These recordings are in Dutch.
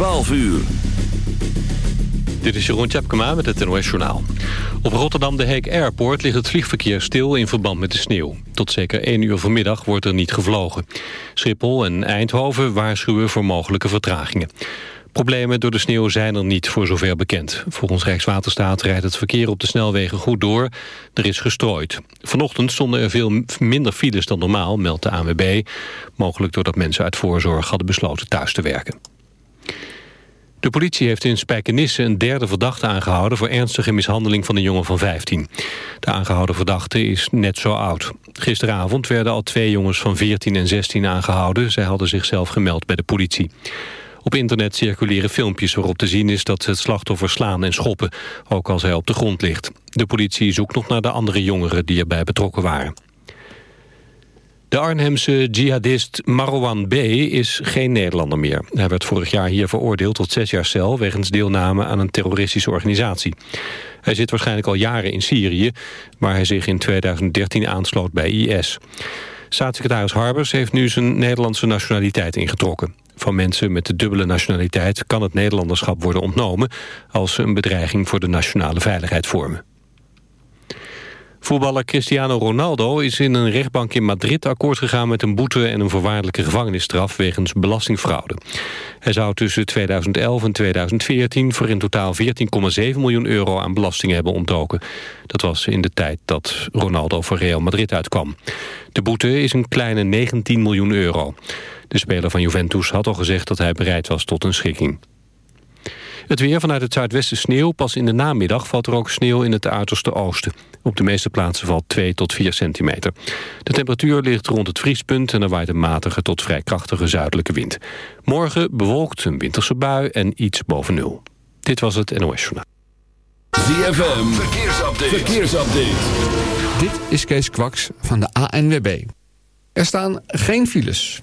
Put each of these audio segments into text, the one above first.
12 uur. Dit is Jeroen Tjepkema met het NOS Journaal. Op Rotterdam de Heek Airport ligt het vliegverkeer stil in verband met de sneeuw. Tot zeker 1 uur vanmiddag wordt er niet gevlogen. Schiphol en Eindhoven waarschuwen voor mogelijke vertragingen. Problemen door de sneeuw zijn er niet, voor zover bekend. Volgens Rijkswaterstaat rijdt het verkeer op de snelwegen goed door. Er is gestrooid. Vanochtend stonden er veel minder files dan normaal, meldt de ANWB. Mogelijk doordat mensen uit voorzorg hadden besloten thuis te werken. De politie heeft in Spijkenisse een derde verdachte aangehouden... voor ernstige mishandeling van een jongen van 15. De aangehouden verdachte is net zo oud. Gisteravond werden al twee jongens van 14 en 16 aangehouden. Zij hadden zichzelf gemeld bij de politie. Op internet circuleren filmpjes waarop te zien is dat ze het slachtoffer slaan en schoppen, ook als hij op de grond ligt. De politie zoekt nog naar de andere jongeren die erbij betrokken waren. De Arnhemse jihadist Marwan B. is geen Nederlander meer. Hij werd vorig jaar hier veroordeeld tot zes jaar cel... wegens deelname aan een terroristische organisatie. Hij zit waarschijnlijk al jaren in Syrië... waar hij zich in 2013 aansloot bij IS. Staatssecretaris Harbers heeft nu zijn Nederlandse nationaliteit ingetrokken. Van mensen met de dubbele nationaliteit kan het Nederlanderschap worden ontnomen... als ze een bedreiging voor de nationale veiligheid vormen. Voetballer Cristiano Ronaldo is in een rechtbank in Madrid akkoord gegaan met een boete en een voorwaardelijke gevangenisstraf wegens belastingfraude. Hij zou tussen 2011 en 2014 voor in totaal 14,7 miljoen euro aan belasting hebben ontdoken. Dat was in de tijd dat Ronaldo voor Real Madrid uitkwam. De boete is een kleine 19 miljoen euro. De speler van Juventus had al gezegd dat hij bereid was tot een schikking. Het weer vanuit het zuidwesten sneeuw. Pas in de namiddag valt er ook sneeuw in het uiterste oosten. Op de meeste plaatsen valt 2 tot 4 centimeter. De temperatuur ligt rond het vriespunt... en er waait een matige tot vrij krachtige zuidelijke wind. Morgen bewolkt een winterse bui en iets boven nul. Dit was het NOS Journaal. ZFM, verkeersupdate. verkeersupdate. Dit is Kees Kwaks van de ANWB. Er staan geen files.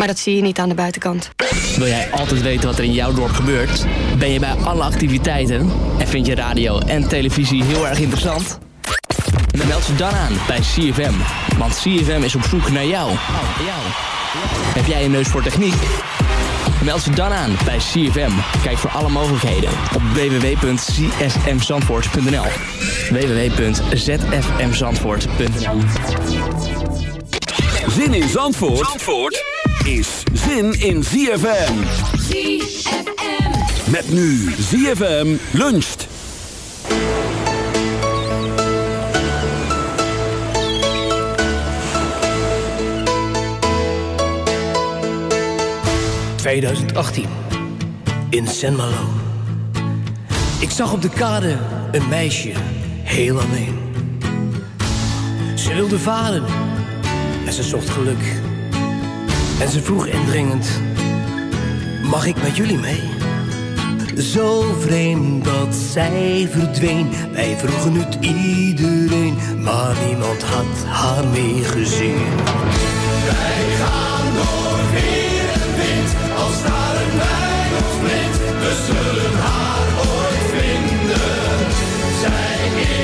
Maar dat zie je niet aan de buitenkant. Wil jij altijd weten wat er in jouw dorp gebeurt? Ben je bij alle activiteiten? En vind je radio en televisie heel erg interessant? Dan meld je dan aan bij CFM. Want CFM is op zoek naar jou. jou. Heb jij een neus voor techniek? Meld ze dan aan bij CFM. Kijk voor alle mogelijkheden op www.csmzandvoort.nl www.zfmzandvoort.nl Zin in Zandvoort, Zandvoort is zin in ZFM. ZFM. Met nu ZFM luncht. ...2018. In San Malo. Ik zag op de kade een meisje, heel alleen. Ze wilde varen en ze zocht geluk. En ze vroeg indringend, mag ik met jullie mee? Zo vreemd dat zij verdween. Wij vroegen het iedereen, maar niemand had haar meegezien. Wij gaan door weer en wind, als staren wij ons blind. We zullen haar ooit vinden. Zij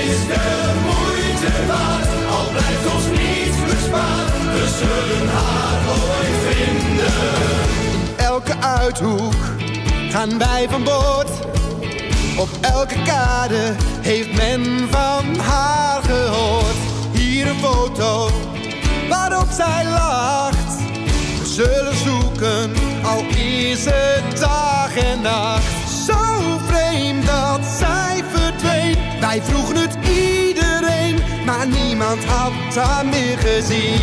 is de moeite waard, al blijft ons niets bespaard. We zullen haar ooit vinden. Elke uithoek gaan wij van boord. Op elke kade heeft men van haar gehoord. Hier een foto waarop zij lacht. We zullen zoeken, al is het dag en nacht. Zo vreemd dat zij verdween. Wij vroegen het niemand had haar meer gezien.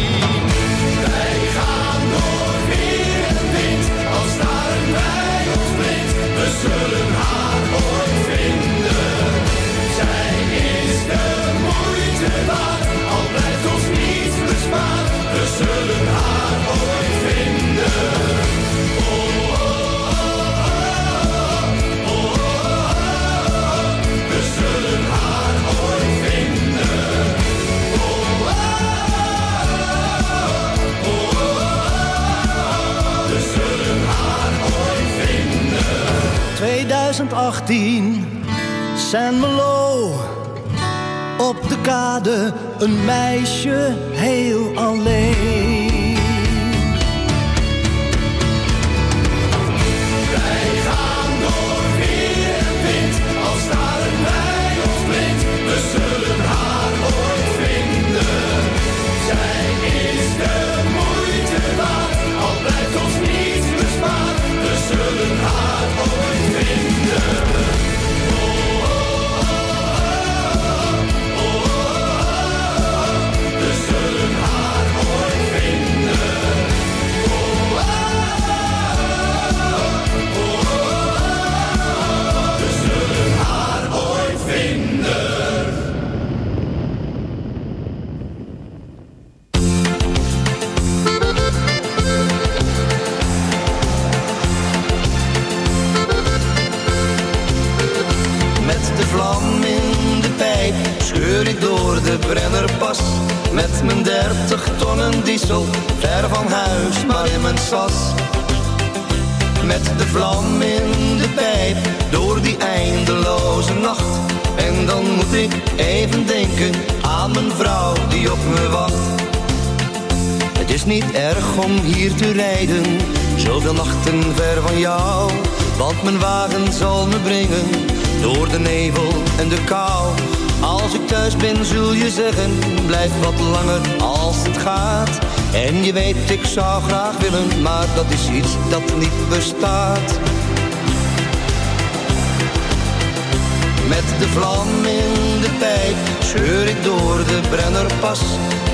Wij gaan door weer en wind, al staren wij ons blind. We zullen haar ooit vinden. Zij is de moeite waard, al blijft ons niets bespaard. We zullen haar ooit vinden. 2018, San Melo. Op de kade, een meisje heel alleen.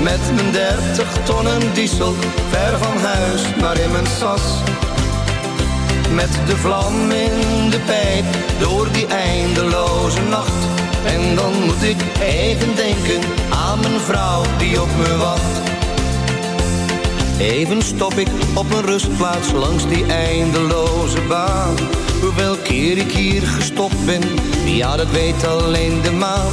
Met mijn dertig tonnen diesel, ver van huis, maar in mijn sas. Met de vlam in de pijp, door die eindeloze nacht. En dan moet ik even denken aan mijn vrouw die op me wacht. Even stop ik op een rustplaats langs die eindeloze baan. Hoeveel keer ik hier gestopt ben, ja dat weet alleen de maan.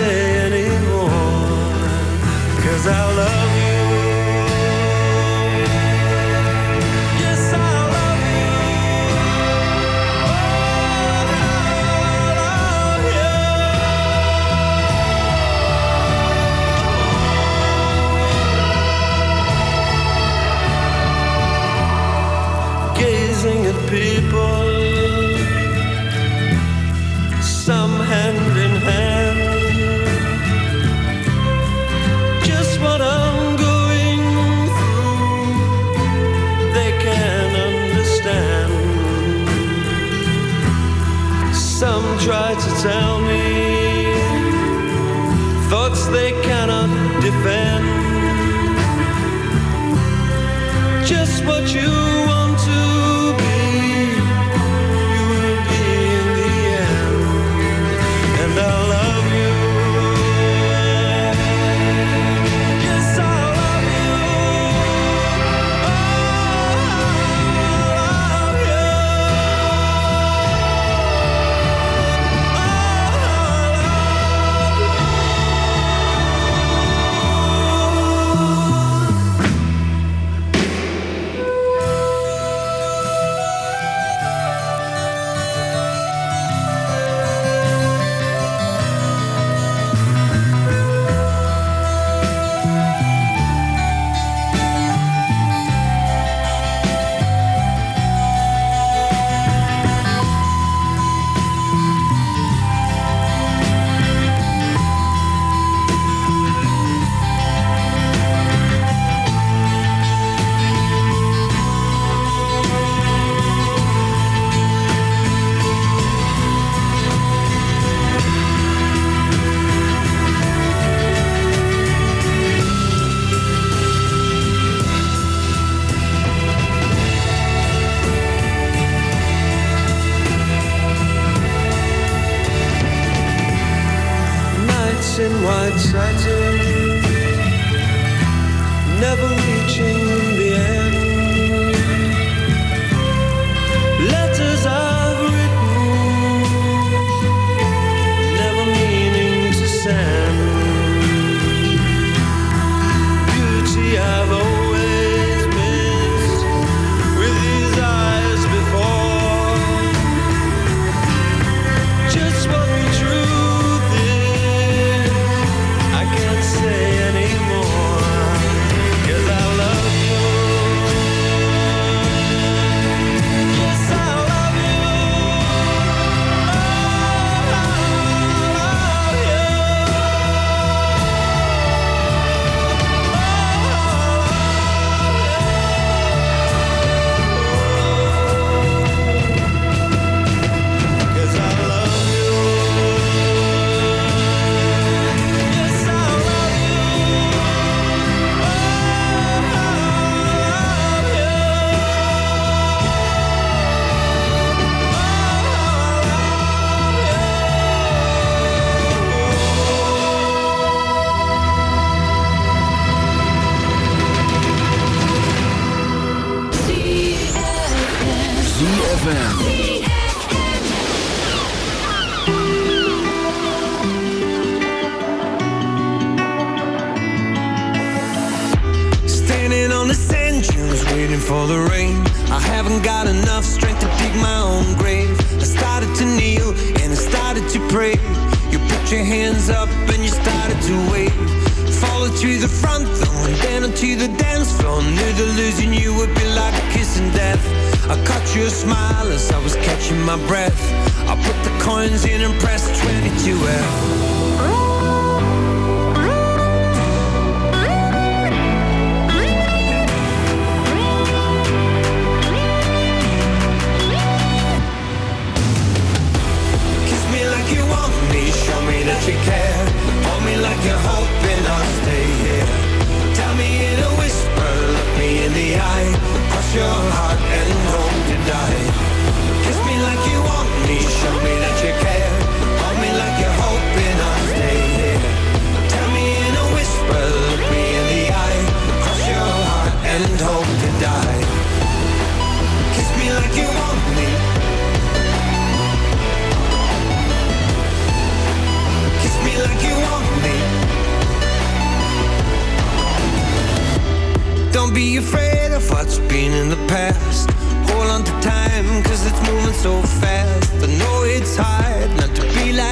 anymore. Cause I love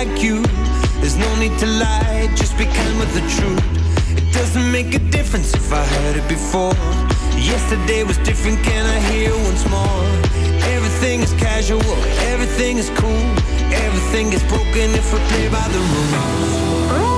like you. There's no need to lie, just be kind with the truth. It doesn't make a difference if I heard it before. Yesterday was different, can I hear once more? Everything is casual, everything is cool. Everything is broken if we play by the rules.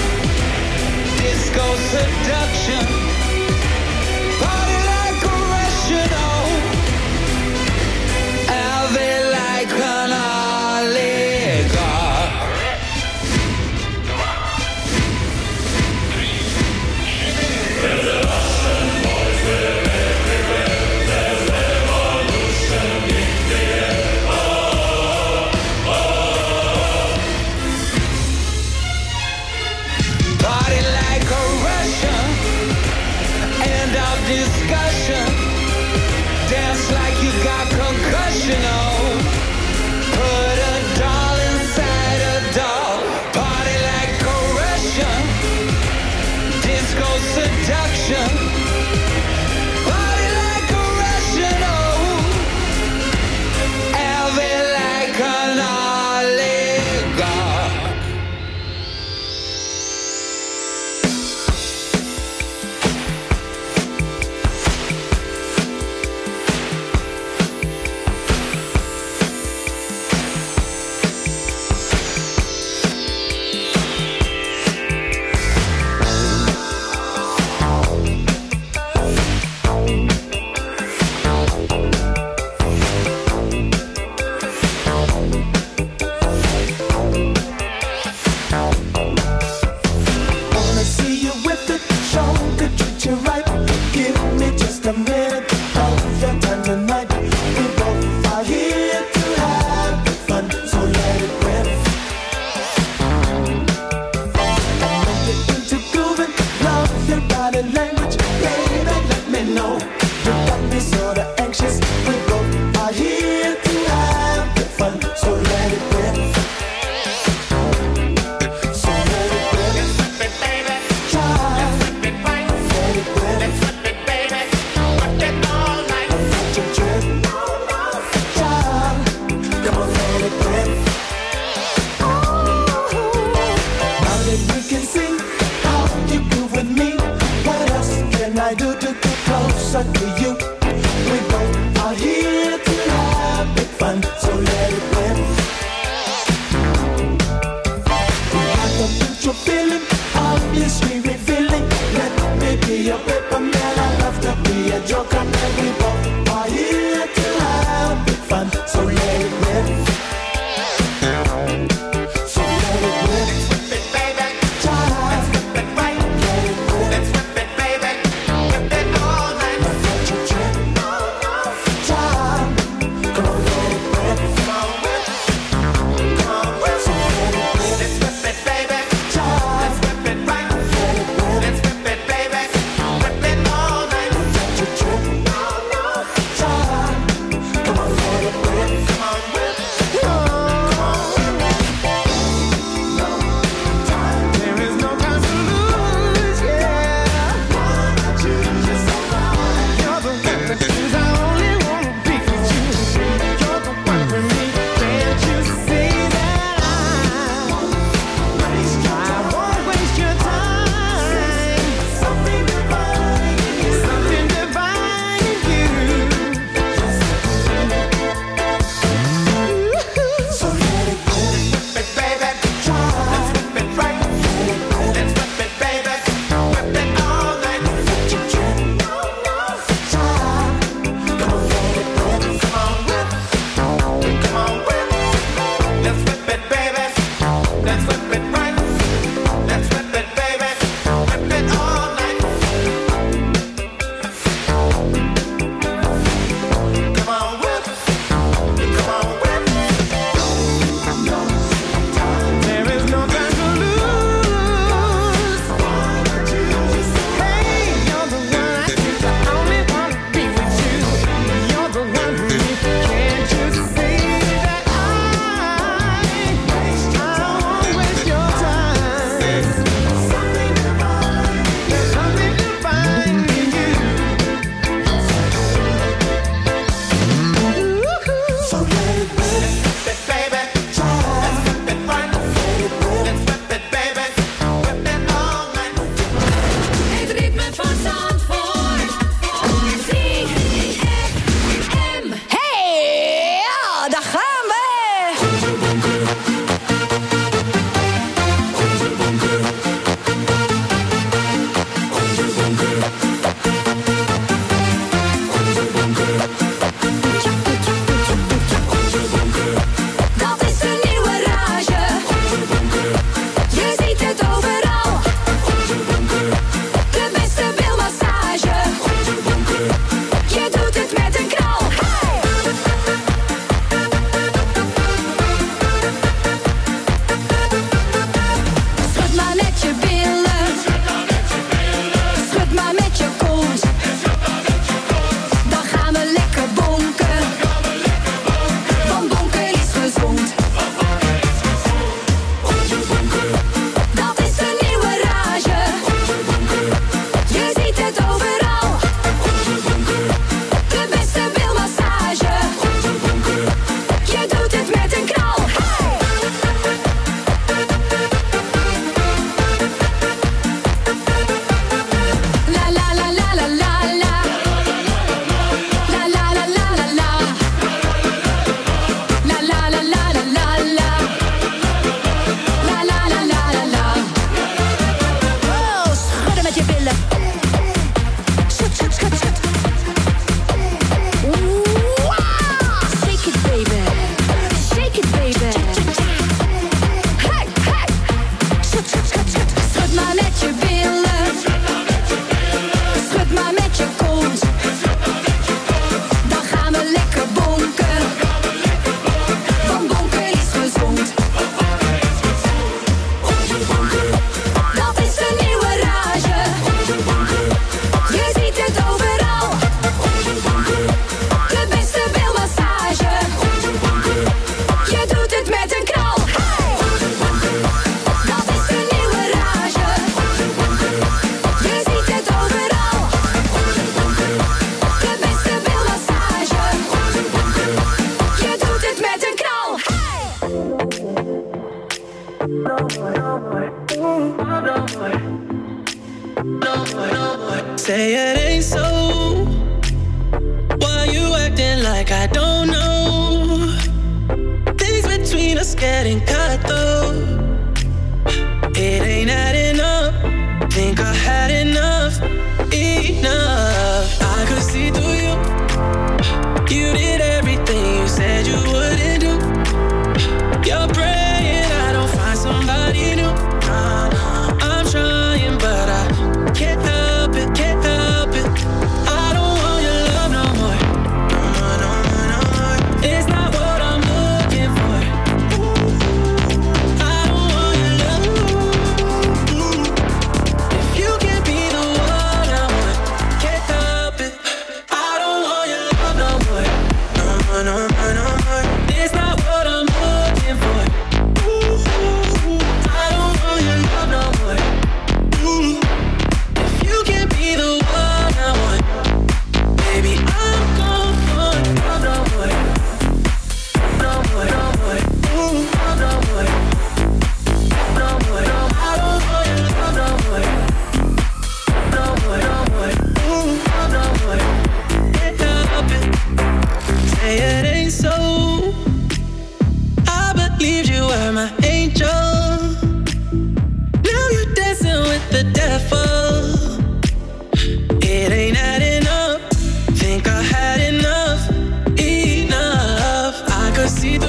disco seduction.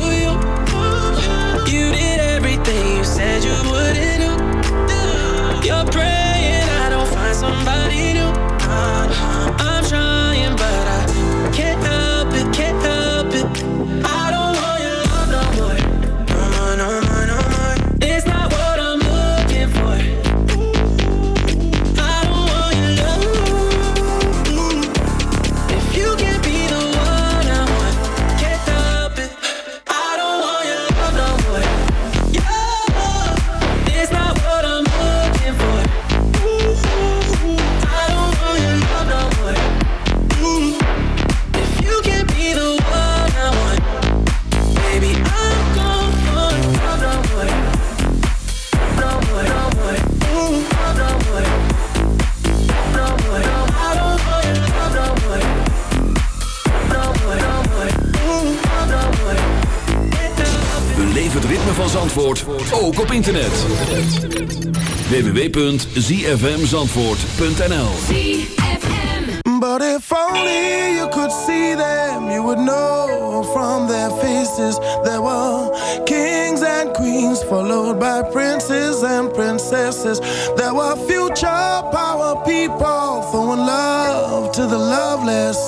you. You did everything you said you wouldn't do. You're praying I don't find somebody new. ook op internet. www.zfmzandvoort.nl But if only you could see them, you would know from their faces. There were kings and queens followed by princes and princesses. There were future power people throwing love to the loveless.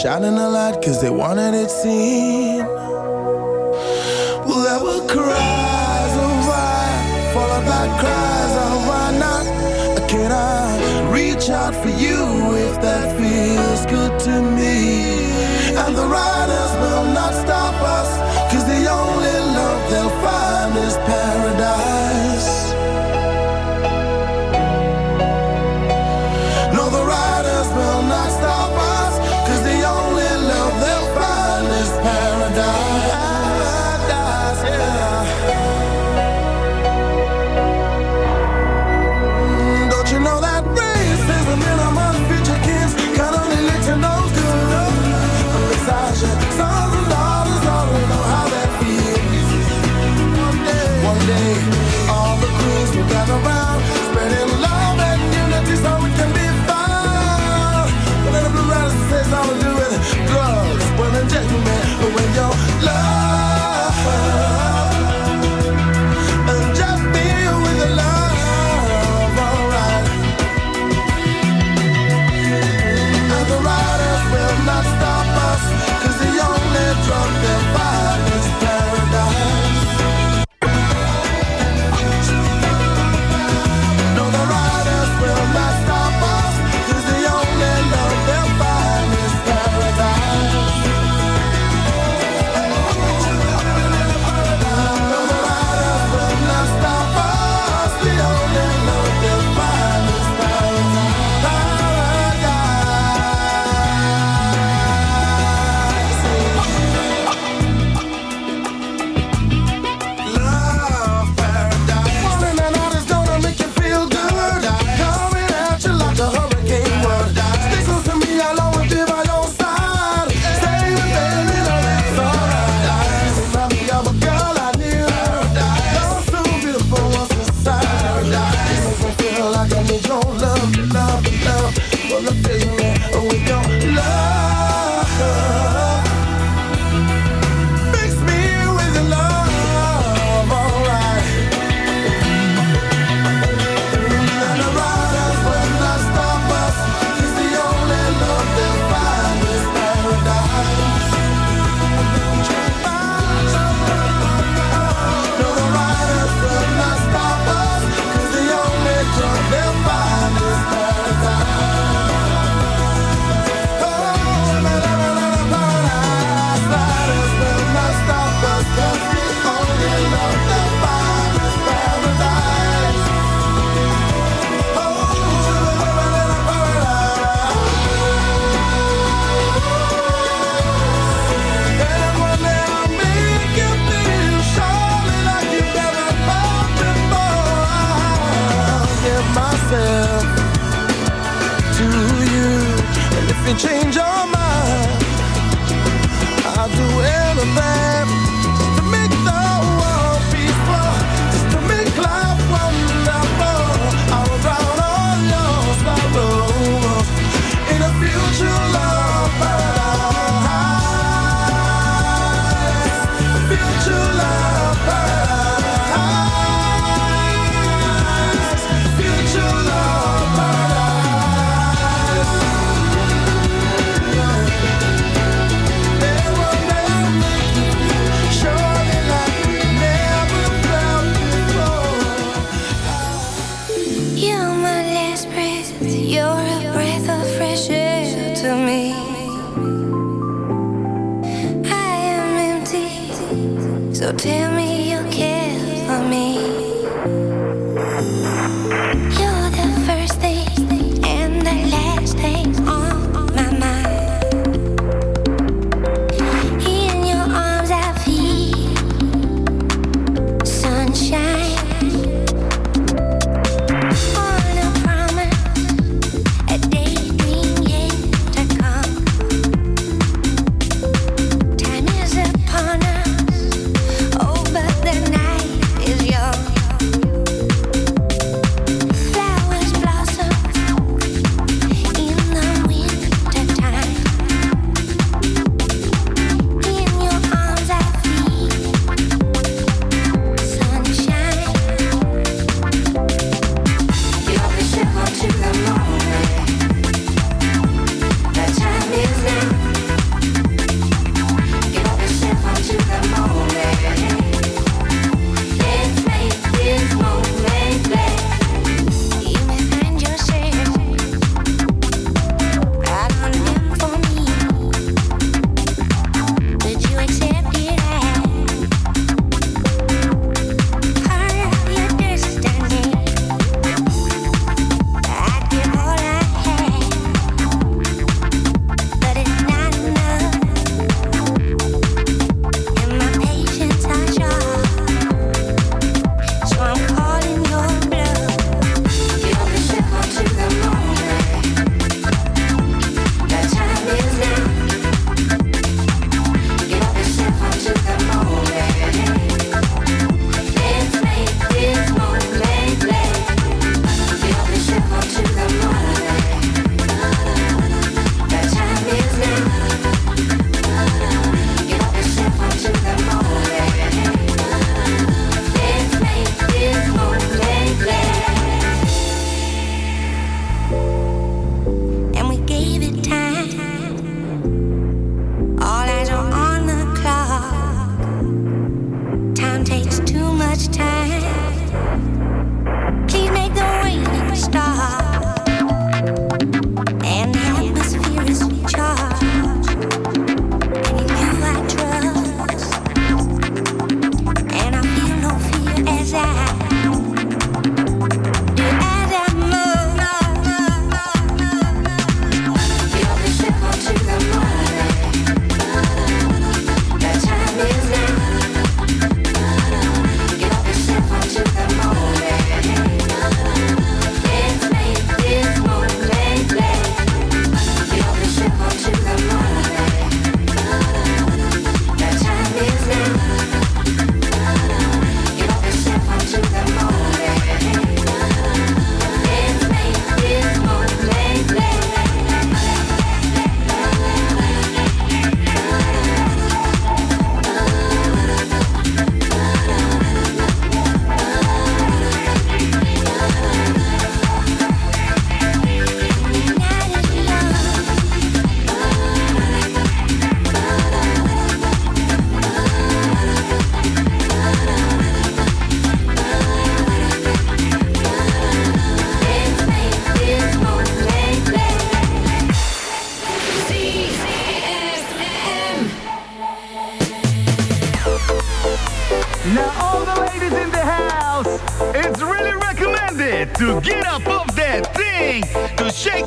Shining a light cause they wanted it seen. cries, I why not. Can I reach out for you?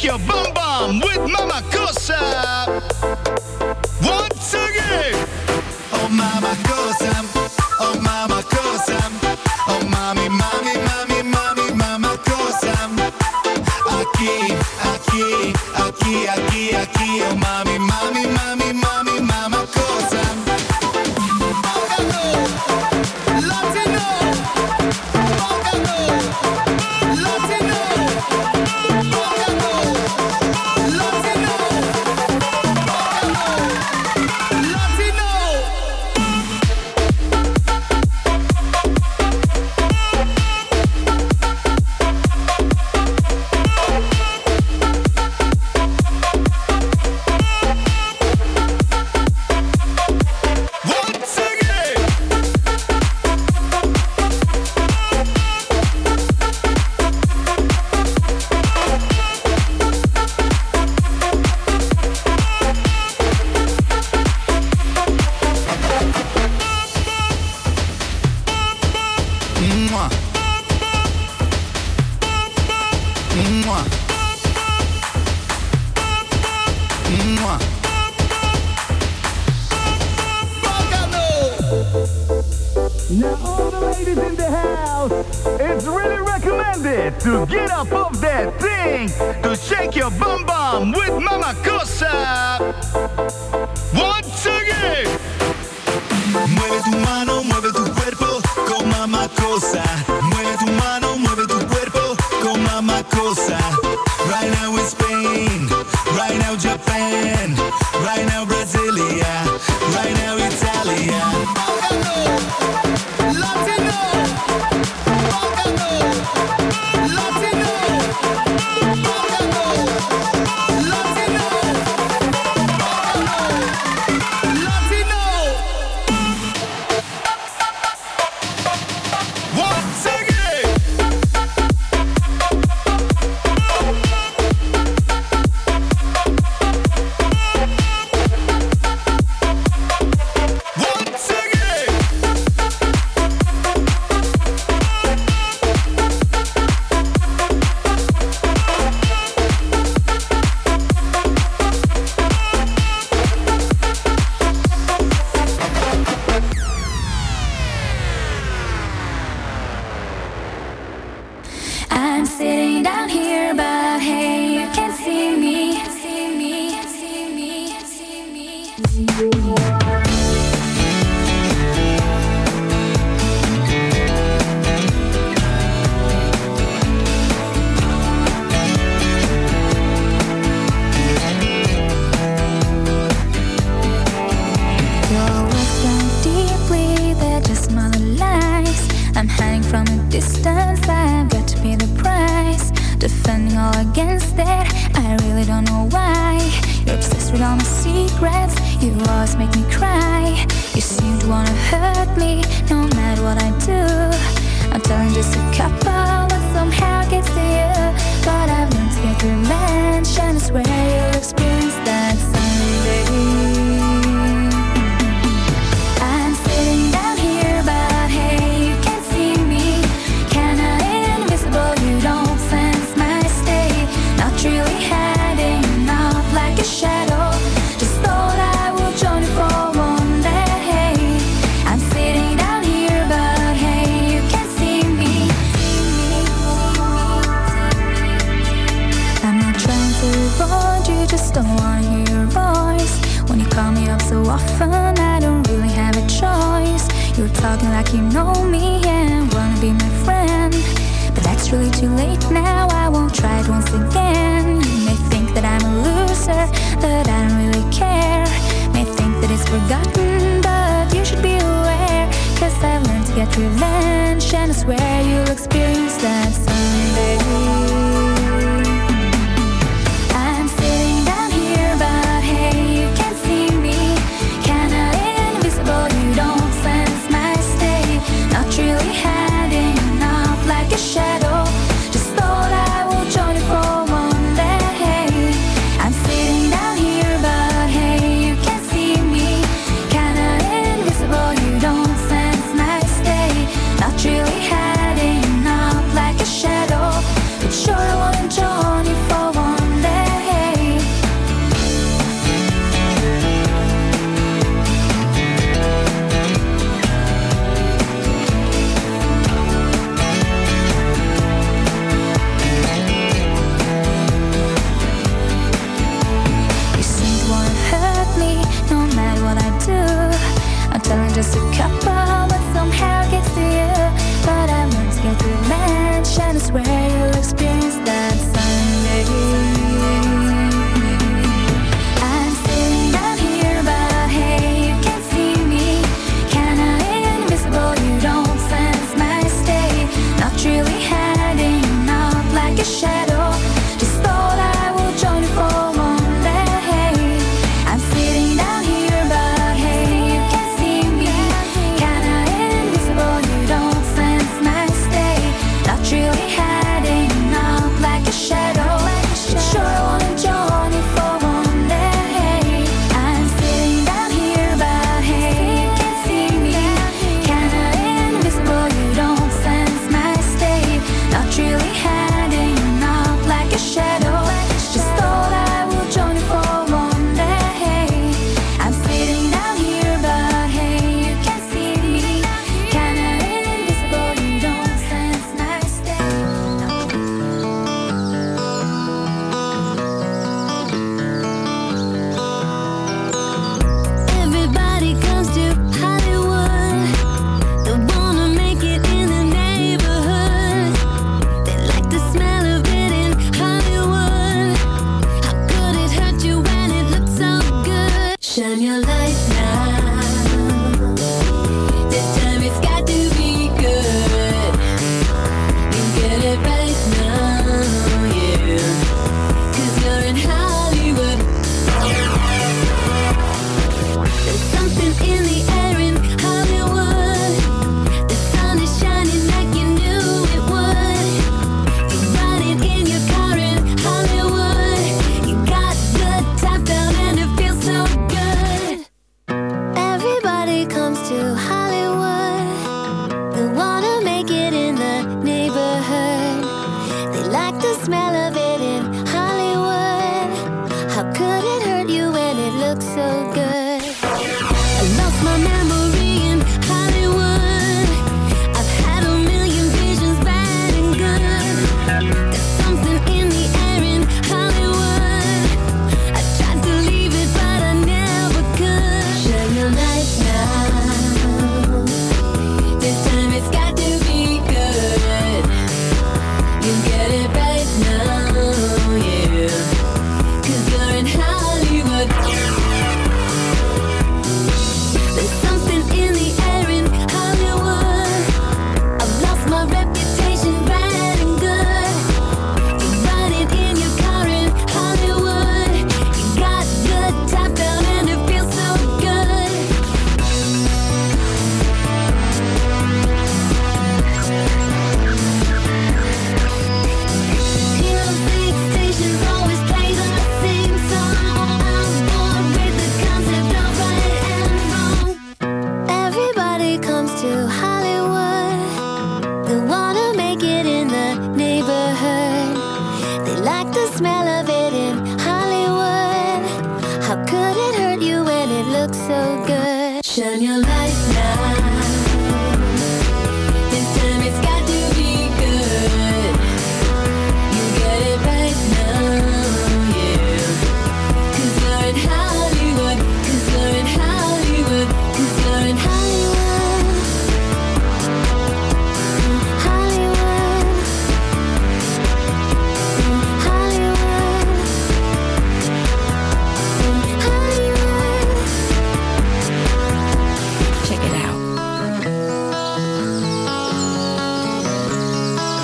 Your bum bum with Mama Cosa.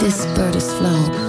This bird is flown.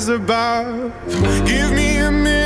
Rise above. Give me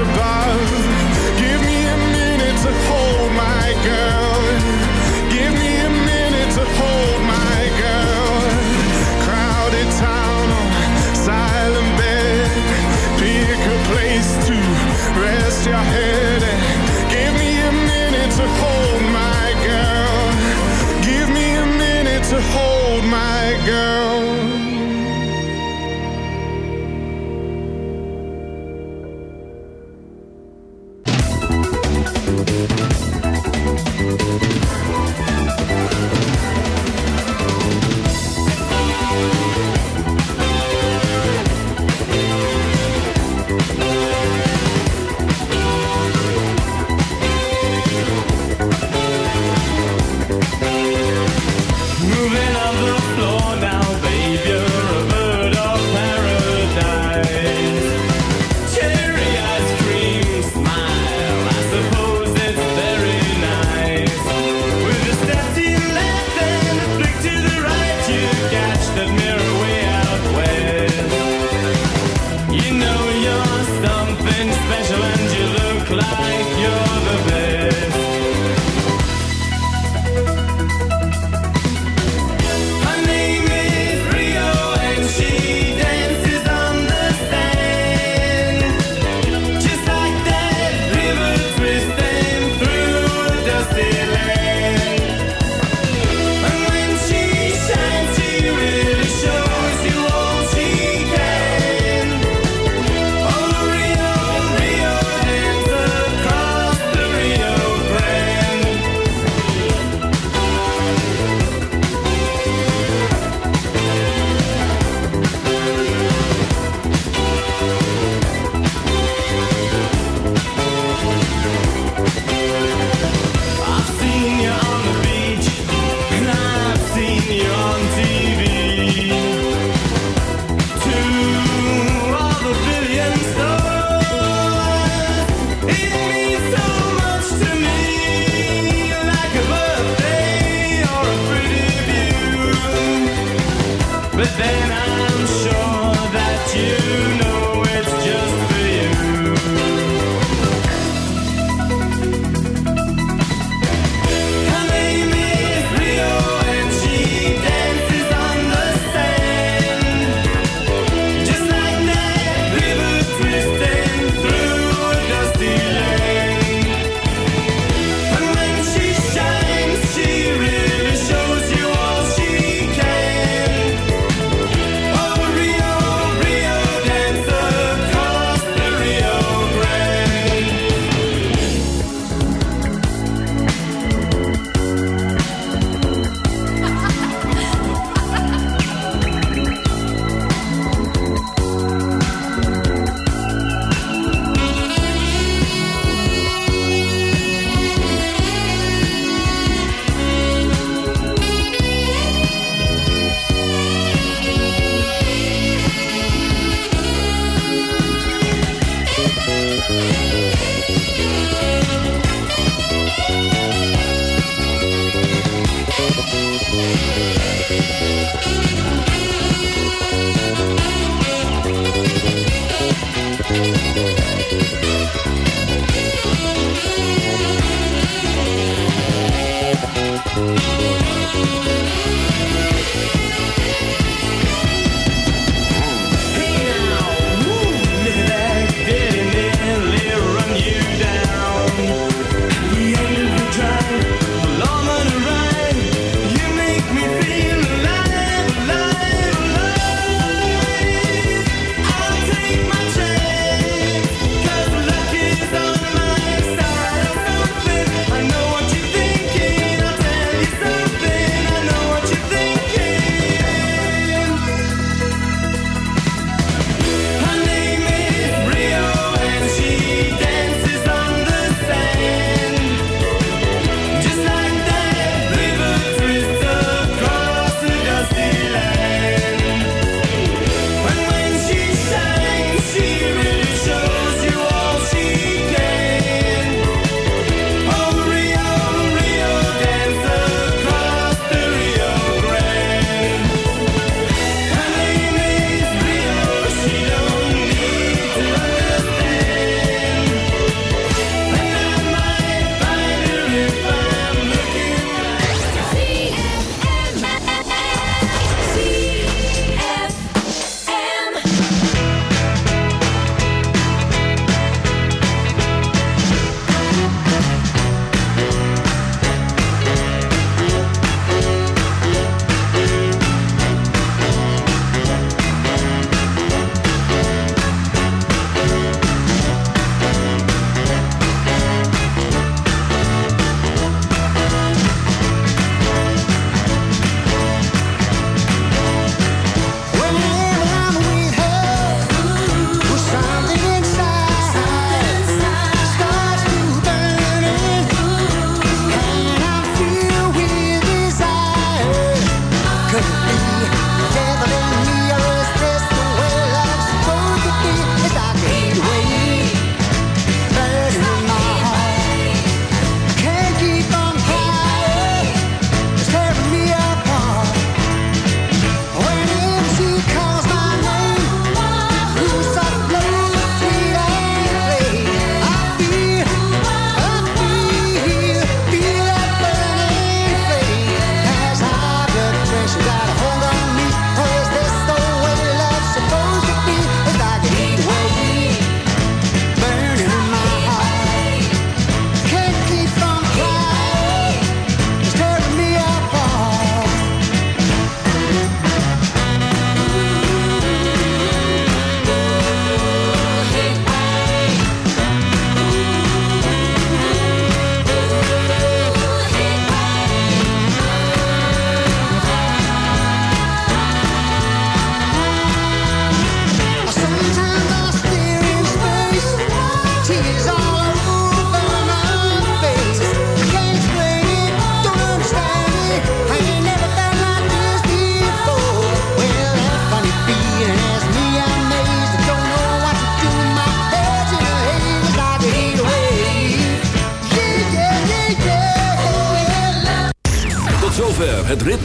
above.